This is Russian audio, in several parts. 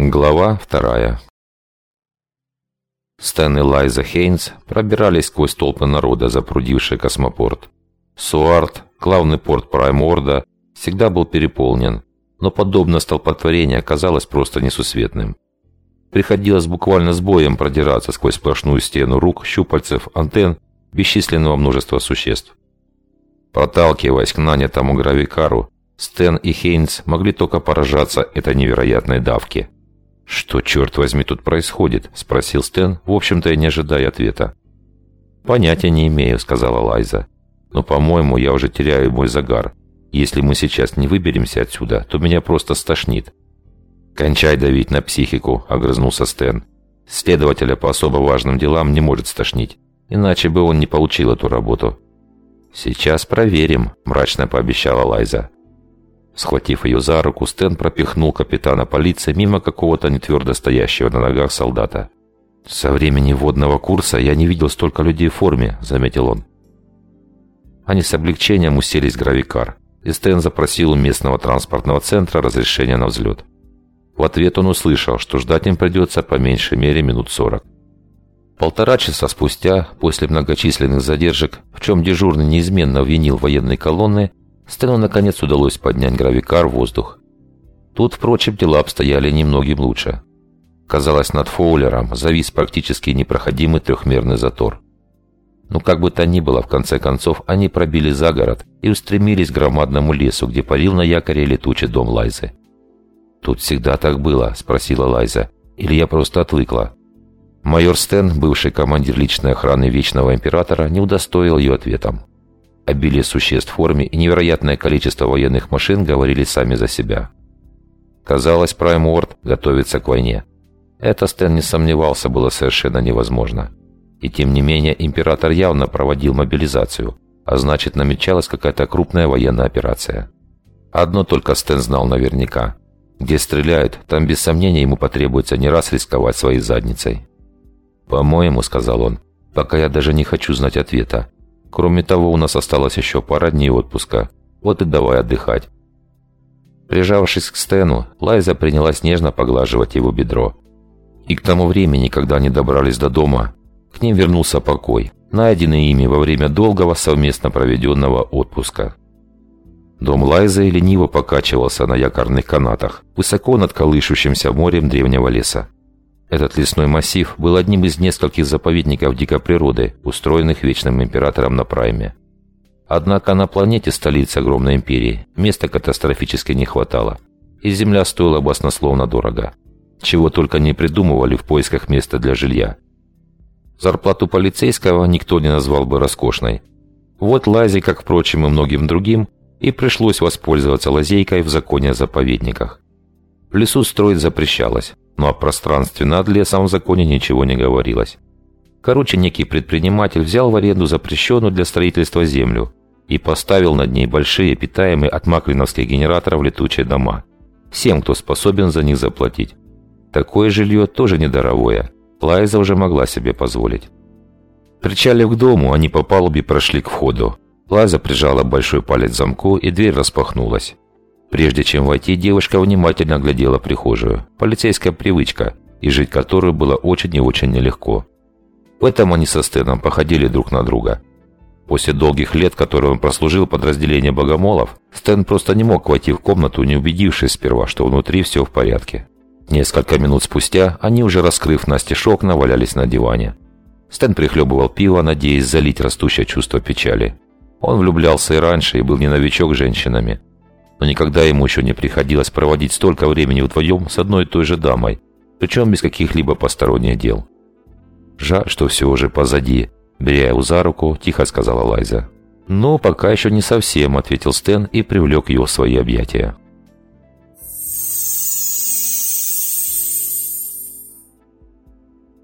Глава вторая. Стэн и Лайза Хейнс пробирались сквозь толпы народа, запрудивший космопорт. Суарт, главный порт Прайморда, всегда был переполнен, но подобное столпотворение оказалось просто несусветным. Приходилось буквально с боем продираться сквозь сплошную стену рук, щупальцев, антенн, бесчисленного множества существ. Проталкиваясь к нанятому гравикару, Стэн и Хейнс могли только поражаться этой невероятной давке – «Что, черт возьми, тут происходит?» – спросил Стэн, в общем-то и не ожидая ответа. «Понятия не имею», – сказала Лайза. «Но, по-моему, я уже теряю мой загар. Если мы сейчас не выберемся отсюда, то меня просто стошнит». «Кончай давить на психику», – огрызнулся Стэн. «Следователя по особо важным делам не может стошнить, иначе бы он не получил эту работу». «Сейчас проверим», – мрачно пообещала Лайза. Схватив ее за руку, Стэн пропихнул капитана полиции мимо какого-то нетвердо стоящего на ногах солдата. «Со времени водного курса я не видел столько людей в форме», — заметил он. Они с облегчением уселись в гравикар, и Стэн запросил у местного транспортного центра разрешения на взлет. В ответ он услышал, что ждать им придется по меньшей мере минут сорок. Полтора часа спустя, после многочисленных задержек, в чем дежурный неизменно обвинил военные колонны, Стэну наконец удалось поднять гравикар в воздух. Тут, впрочем, дела обстояли немногим лучше. Казалось, над Фоулером завис практически непроходимый трехмерный затор. Но как бы то ни было, в конце концов, они пробили за город и устремились к громадному лесу, где парил на якоре летучий дом Лайзы. «Тут всегда так было?» – спросила Лайза. «Или я просто отвыкла?» Майор Стэн, бывший командир личной охраны Вечного Императора, не удостоил ее ответом. Обилие существ в форме и невероятное количество военных машин говорили сами за себя. Казалось, Прайм Уорд готовится к войне. Это Стэн не сомневался, было совершенно невозможно. И тем не менее, император явно проводил мобилизацию, а значит, намечалась какая-то крупная военная операция. Одно только Стэн знал наверняка. Где стреляют, там без сомнения ему потребуется не раз рисковать своей задницей. «По-моему», — сказал он, — «пока я даже не хочу знать ответа. Кроме того, у нас осталось еще пара дней отпуска. Вот и давай отдыхать. Прижавшись к Стэну, Лайза принялась нежно поглаживать его бедро. И к тому времени, когда они добрались до дома, к ним вернулся покой, найденный ими во время долгого совместно проведенного отпуска. Дом Лайзы лениво покачивался на якорных канатах, высоко над колышущимся морем древнего леса. Этот лесной массив был одним из нескольких заповедников дикой природы, устроенных Вечным Императором на Прайме. Однако на планете столицы огромной империи места катастрофически не хватало, и земля стоила баснословно дорого. Чего только не придумывали в поисках места для жилья. Зарплату полицейского никто не назвал бы роскошной. Вот Лазе, как, впрочем, и многим другим, и пришлось воспользоваться лазейкой в законе о заповедниках. В лесу строить запрещалось, но о пространстве над лесом в законе ничего не говорилось. Короче, некий предприниматель взял в аренду запрещенную для строительства землю и поставил над ней большие, питаемые от маклиновских генераторов летучие дома. Всем, кто способен за них заплатить. Такое жилье тоже недорогое. Лайза уже могла себе позволить. Причалив к дому, они по палубе прошли к входу. Лайза прижала большой палец к замку, и дверь распахнулась. Прежде чем войти, девушка внимательно оглядела прихожую. Полицейская привычка, и жить которую было очень и очень нелегко. В этом они со Стэном походили друг на друга. После долгих лет, которые он прослужил в подразделении богомолов, Стэн просто не мог войти в комнату, не убедившись сперва, что внутри все в порядке. Несколько минут спустя они, уже раскрыв настежь окна, валялись на диване. Стэн прихлебывал пиво, надеясь залить растущее чувство печали. Он влюблялся и раньше, и был не новичок женщинами но никогда ему еще не приходилось проводить столько времени вдвоем с одной и той же дамой, причем без каких-либо посторонних дел. «Жаль, что все уже позади», — беря его за руку, тихо сказала Лайза. «Но пока еще не совсем», — ответил Стэн и привлек ее в свои объятия.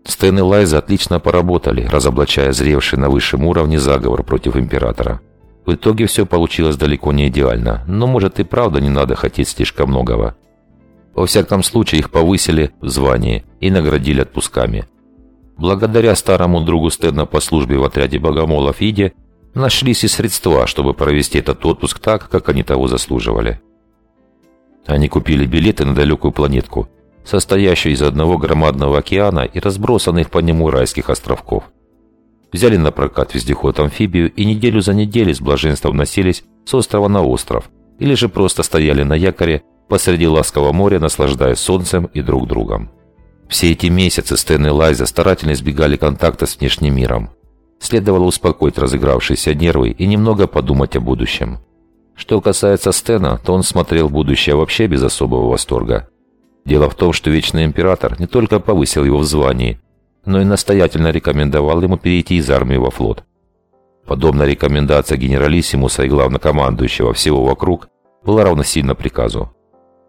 Стэн и Лайза отлично поработали, разоблачая зревший на высшем уровне заговор против Императора. В итоге все получилось далеко не идеально, но может и правда не надо хотеть слишком многого. Во всяком случае их повысили в звании и наградили отпусками. Благодаря старому другу Стэна по службе в отряде богомолов Иде нашлись и средства, чтобы провести этот отпуск так, как они того заслуживали. Они купили билеты на далекую планетку состоящую из одного громадного океана и разбросанных по нему райских островков. Взяли на прокат вездеход-амфибию и неделю за неделей с блаженством носились с острова на остров, или же просто стояли на якоре посреди ласкового моря, наслаждаясь солнцем и друг другом. Все эти месяцы Стэн и Лайза старательно избегали контакта с внешним миром. Следовало успокоить разыгравшиеся нервы и немного подумать о будущем. Что касается Стена, то он смотрел будущее вообще без особого восторга. Дело в том, что Вечный Император не только повысил его в звании, но и настоятельно рекомендовал ему перейти из армии во флот. Подобная рекомендация генералиссимуса и главнокомандующего всего вокруг была равносильна приказу.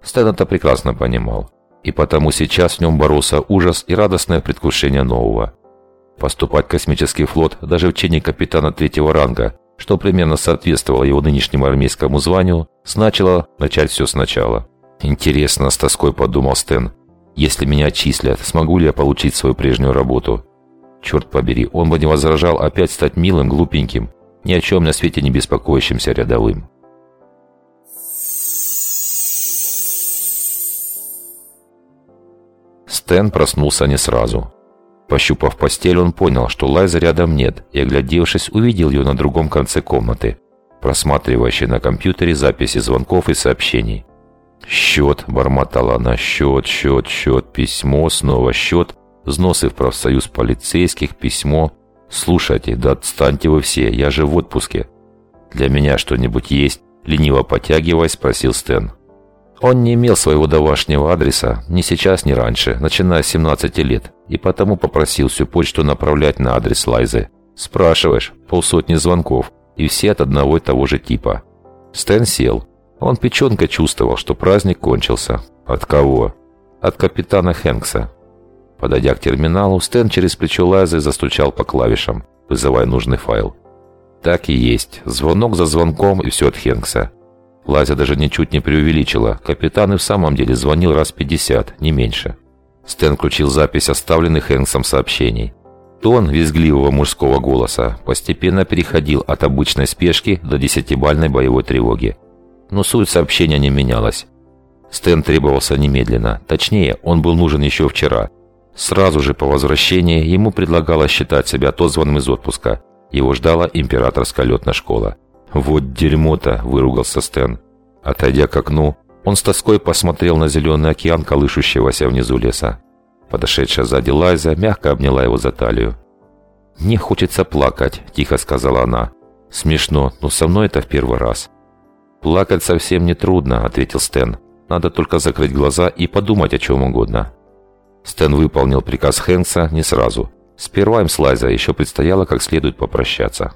Стэн это прекрасно понимал, и потому сейчас в нем боролся ужас и радостное предвкушение нового. Поступать в космический флот даже в чине капитана третьего ранга, что примерно соответствовало его нынешнему армейскому званию, значило начать все сначала. «Интересно», — с тоской подумал Стэн, «если меня отчислят, смогу ли я получить свою прежнюю работу?» Черт побери, он бы не возражал опять стать милым, глупеньким, ни о чем на свете не беспокоящимся рядовым. Стэн проснулся не сразу. Пощупав постель, он понял, что Лайза рядом нет, и, оглядевшись, увидел ее на другом конце комнаты, просматривающей на компьютере записи звонков и сообщений. «Счет», — бормотала она, — «счет, счет, счет, письмо, снова счет, взносы в профсоюз полицейских, письмо. Слушайте, да отстаньте вы все, я же в отпуске». «Для меня что-нибудь есть?» — лениво потягиваясь, спросил Стэн. Он не имел своего домашнего адреса ни сейчас, ни раньше, начиная с 17 лет, и потому попросил всю почту направлять на адрес Лайзы. Спрашиваешь, полсотни звонков, и все от одного и того же типа. Стэн сел. Он печенкой чувствовал, что праздник кончился. От кого? От капитана Хэнкса. Подойдя к терминалу, Стэн через плечо Лайзы застучал по клавишам, вызывая нужный файл. Так и есть. Звонок за звонком и все от Хэнкса. Лазя даже ничуть не преувеличила. Капитан и в самом деле звонил раз 50, не меньше. Стэн включил запись оставленных Хэнксом сообщений. Тон визгливого мужского голоса постепенно переходил от обычной спешки до десятибальной боевой тревоги. Но суть сообщения не менялась. Стэн требовался немедленно. Точнее, он был нужен еще вчера. Сразу же по возвращении ему предлагалось считать себя отозванным из отпуска. Его ждала императорская летная школа. «Вот дерьмо-то!» – выругался Стэн. Отойдя к окну, он с тоской посмотрел на зеленый океан, колышущегося внизу леса. Подошедшая сзади Лайза мягко обняла его за талию. «Мне хочется плакать», – тихо сказала она. «Смешно, но со мной это в первый раз». «Плакать совсем не трудно», – ответил Стэн. «Надо только закрыть глаза и подумать о чем угодно». Стэн выполнил приказ Хэнкса не сразу. Сперва им с Лайза еще предстояло как следует попрощаться.